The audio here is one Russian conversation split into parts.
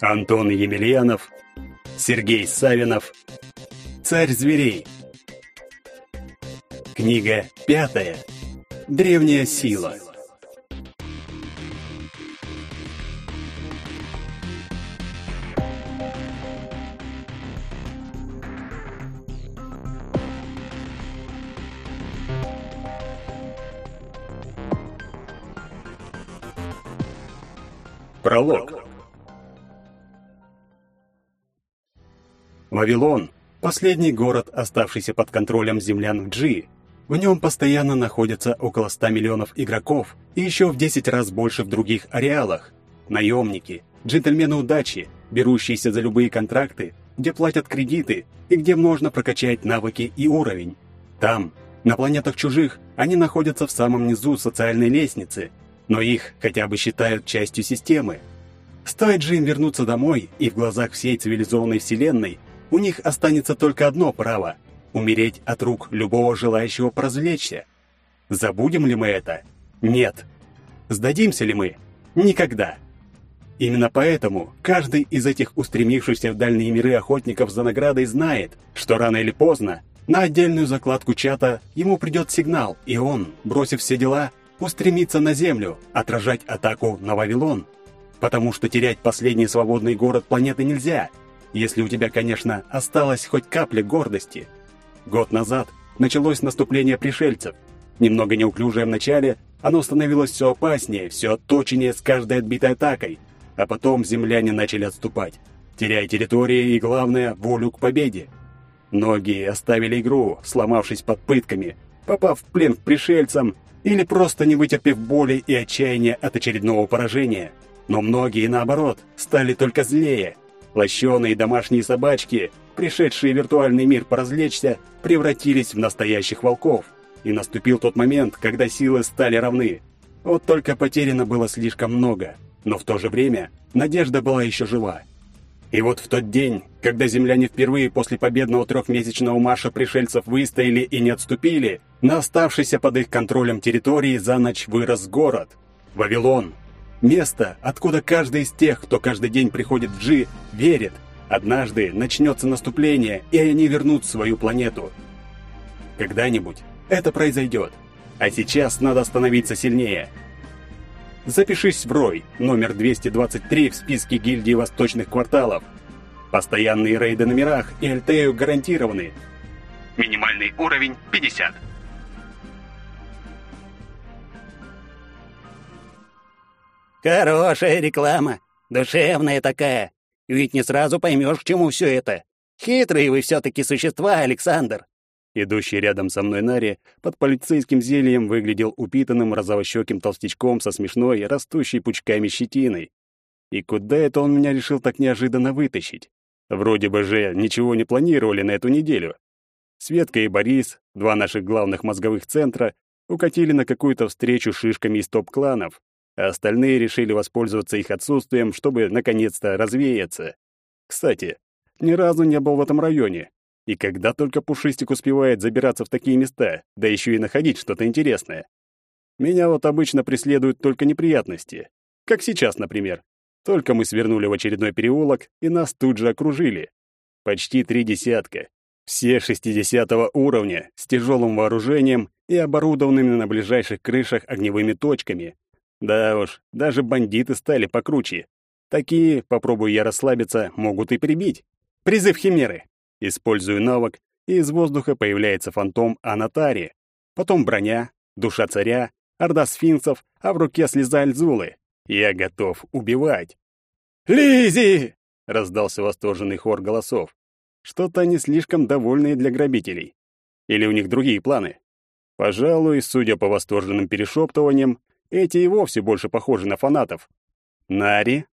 Антон Емельянов, Сергей Савинов, Царь зверей. Книга пятая. Древняя сила. Пролог. Вавилон – последний город, оставшийся под контролем землян Джи. В нем постоянно находятся около 100 миллионов игроков и еще в 10 раз больше в других ареалах. Наемники, джентльмены удачи, берущиеся за любые контракты, где платят кредиты и где можно прокачать навыки и уровень. Там, на планетах чужих, они находятся в самом низу социальной лестницы – но их хотя бы считают частью системы. Стоит же им вернуться домой, и в глазах всей цивилизованной вселенной у них останется только одно право — умереть от рук любого желающего поразвлечься. Забудем ли мы это? Нет. Сдадимся ли мы? Никогда. Именно поэтому каждый из этих устремившихся в дальние миры охотников за наградой знает, что рано или поздно на отдельную закладку чата ему придет сигнал, и он, бросив все дела, устремиться на землю, отражать атаку на Вавилон. Потому что терять последний свободный город планеты нельзя, если у тебя, конечно, осталась хоть капля гордости. Год назад началось наступление пришельцев. Немного неуклюжее в начале, оно становилось все опаснее, все отточеннее с каждой отбитой атакой. А потом земляне начали отступать, теряя территории и, главное, волю к победе. Многие оставили игру, сломавшись под пытками, попав в плен к пришельцам или просто не вытерпев боли и отчаяния от очередного поражения. Но многие, наоборот, стали только злее. Лощеные домашние собачки, пришедшие в виртуальный мир поразвлечься, превратились в настоящих волков. И наступил тот момент, когда силы стали равны. Вот только потеряно было слишком много, но в то же время надежда была еще жива. И вот в тот день, когда земляне впервые после победного трехмесячного марша пришельцев выстояли и не отступили, на оставшейся под их контролем территории за ночь вырос город – Вавилон. Место, откуда каждый из тех, кто каждый день приходит в Джи, верит. Однажды начнется наступление, и они вернут свою планету. Когда-нибудь это произойдет. А сейчас надо становиться сильнее – Запишись в Рой, номер 223 в списке гильдии восточных кварталов. Постоянные рейды на мирах и Альтею гарантированы. Минимальный уровень 50. Хорошая реклама, душевная такая. Ведь не сразу поймешь, к чему все это. Хитрые вы все-таки существа, Александр. Идущий рядом со мной Нари под полицейским зельем выглядел упитанным розовощеким толстячком со смешной, растущей пучками щетиной. И куда это он меня решил так неожиданно вытащить? Вроде бы же ничего не планировали на эту неделю. Светка и Борис, два наших главных мозговых центра, укатили на какую-то встречу шишками из топ-кланов, а остальные решили воспользоваться их отсутствием, чтобы наконец-то развеяться. Кстати, ни разу не был в этом районе, и когда только Пушистик успевает забираться в такие места, да еще и находить что-то интересное. Меня вот обычно преследуют только неприятности. Как сейчас, например. Только мы свернули в очередной переулок, и нас тут же окружили. Почти три десятка. Все 60 уровня, с тяжелым вооружением и оборудованными на ближайших крышах огневыми точками. Да уж, даже бандиты стали покруче. Такие, попробую я расслабиться, могут и прибить. Призыв Химеры. Использую навык, и из воздуха появляется фантом Анатари. Потом броня, душа царя, орда сфинксов, а в руке слеза Альзулы. Я готов убивать. Лизи! раздался восторженный хор голосов. Что-то они слишком довольные для грабителей. Или у них другие планы? Пожалуй, судя по восторженным перешептываниям, эти и вовсе больше похожи на фанатов. Нари?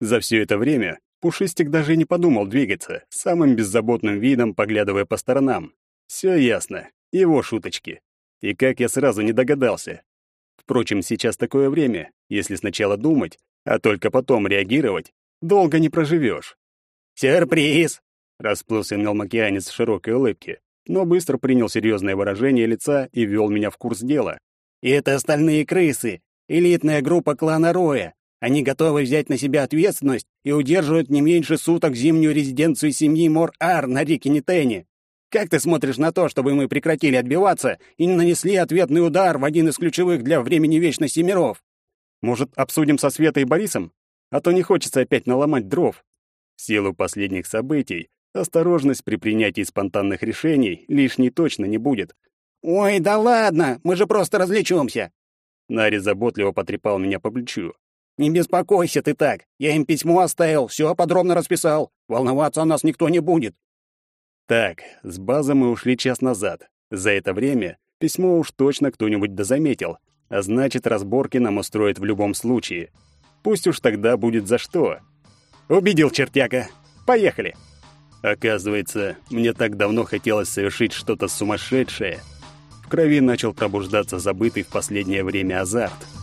За все это время Пушистик даже не подумал двигаться, самым беззаботным видом поглядывая по сторонам. Все ясно, его шуточки. И как я сразу не догадался. Впрочем, сейчас такое время, если сначала думать, а только потом реагировать, долго не проживешь. «Сюрприз!» — расплылся мелмокеанец в широкой улыбке, но быстро принял серьезное выражение лица и ввел меня в курс дела. «И это остальные крысы, элитная группа клана Роя. Они готовы взять на себя ответственность и удерживают не меньше суток зимнюю резиденцию семьи Мор-Ар на реке Нитене. Как ты смотришь на то, чтобы мы прекратили отбиваться и не нанесли ответный удар в один из ключевых для времени вечности миров? Может, обсудим со Светой и Борисом? А то не хочется опять наломать дров. В силу последних событий осторожность при принятии спонтанных решений лишней точно не будет. «Ой, да ладно, мы же просто развлечемся!» Нари заботливо потрепал меня по плечу. «Не беспокойся ты так. Я им письмо оставил, все подробно расписал. Волноваться о нас никто не будет». Так, с базы мы ушли час назад. За это время письмо уж точно кто-нибудь дозаметил, а значит, разборки нам устроят в любом случае. Пусть уж тогда будет за что. Убедил чертяка. Поехали. Оказывается, мне так давно хотелось совершить что-то сумасшедшее — крови начал пробуждаться забытый в последнее время азарт —